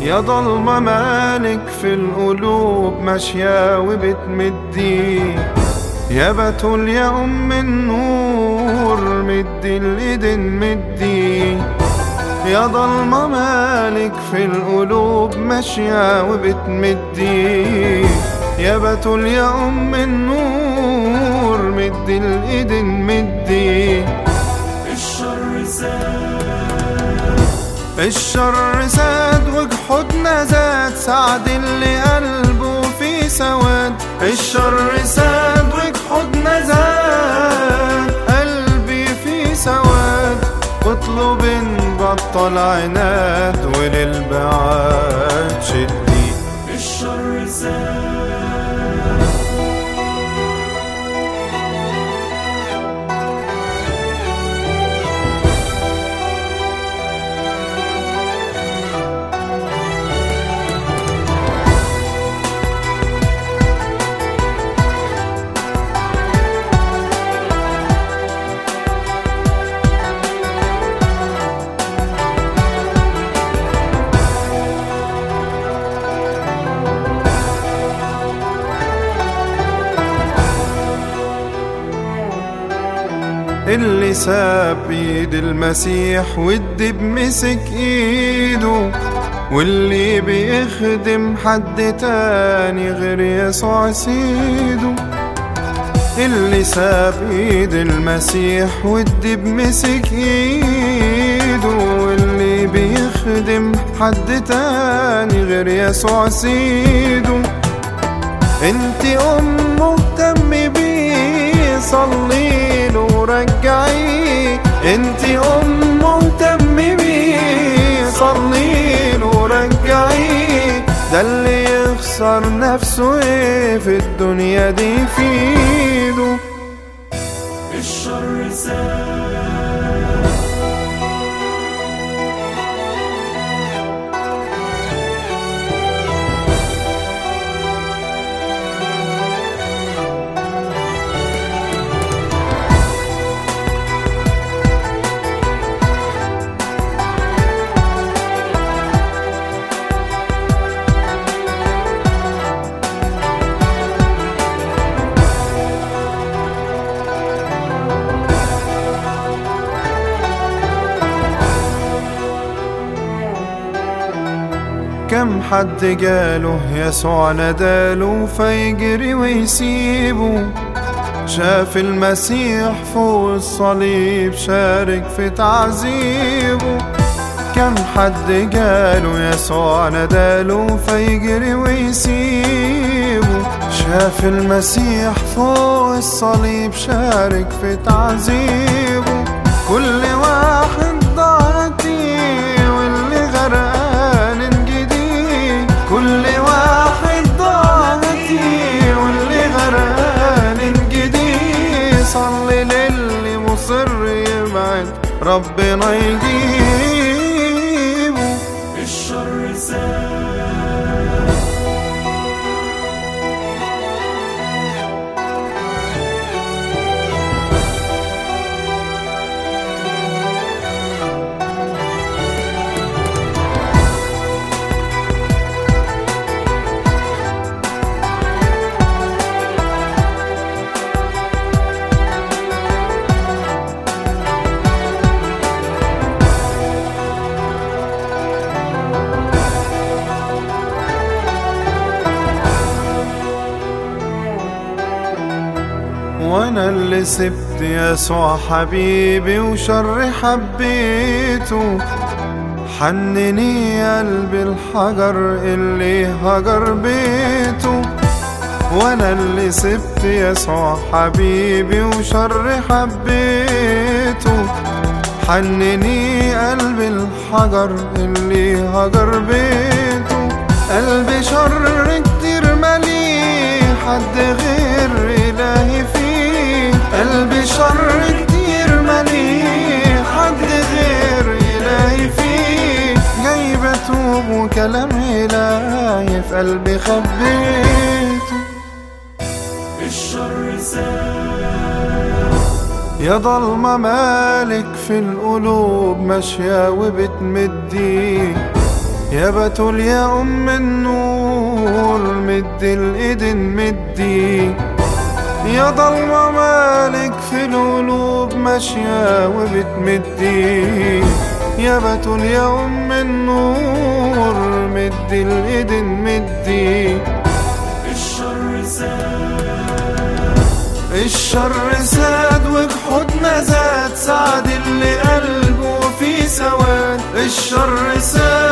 يا ضلمة مالك في القلوب ماشية وبتمدي. يا بتول يا أم النور مدي الإيدين مدي. يا ضلمة مالك في القلوب ماشية وبتمدي. يا بتول يا أم النور مدي الإيدين مدي. الشر زاد. الشر زاد وجحودنا زاد سعد اللي قلبه في سواد. الشر زاد وجحودنا زاد قلبي في سواد. واطلب نبطل عناد وللبعاد شدي الشر زاد. اللي ساب ايد المسيح والدب مسك إيده واللي بيخدم حد تاني غير يسوع سيده. اللي ساب ايد المسيح والدب مسك إيده واللي بيخدم حد تاني غير يسوع سيده. انت أم مهتم بيه؟ صلي له ورجعيه انت ام بيه صلي له ورجعيه ده اللي يخسر نفسه إيه في الدنيا دي في ايده الشر زاد كم حد جاله يسوع نداله فيجري ويسيبه. شاف المسيح فوق الصليب شارك في تعذيبه. كم حد جاله يسوع نداله فيجري ويسيبه. شاف المسيح فوق الصليب شارك في تعذيبه. صلي للي مصر يبعد. ربنا يجيبه وأنا اللي سبت يسوع حبيبي وشر حبيته. حنني قلبي الحجر اللي هجر بيته. وأنا اللي سبت يسوع حبيبي وشر حبيته. حنني قلبي الحجر اللي هجر بيته. قلبي شر شر كتير مليه حد غير إلهي فيه. جاي بتوب وكلام إلهي في قلبي خبيته الشر زاد يا ضلمة مالك في القلوب ماشية وبتمدي. يا بتول يا أم النور مد الايدين مدي. يا ضلمة مالك في القلوب ماشية وبتمدي. يا بتول يا ام النور مد الإيدين مدي. الشر ساد الشر ساد وبحضن زاد سعد اللي قلبه في سواد. الشر ساد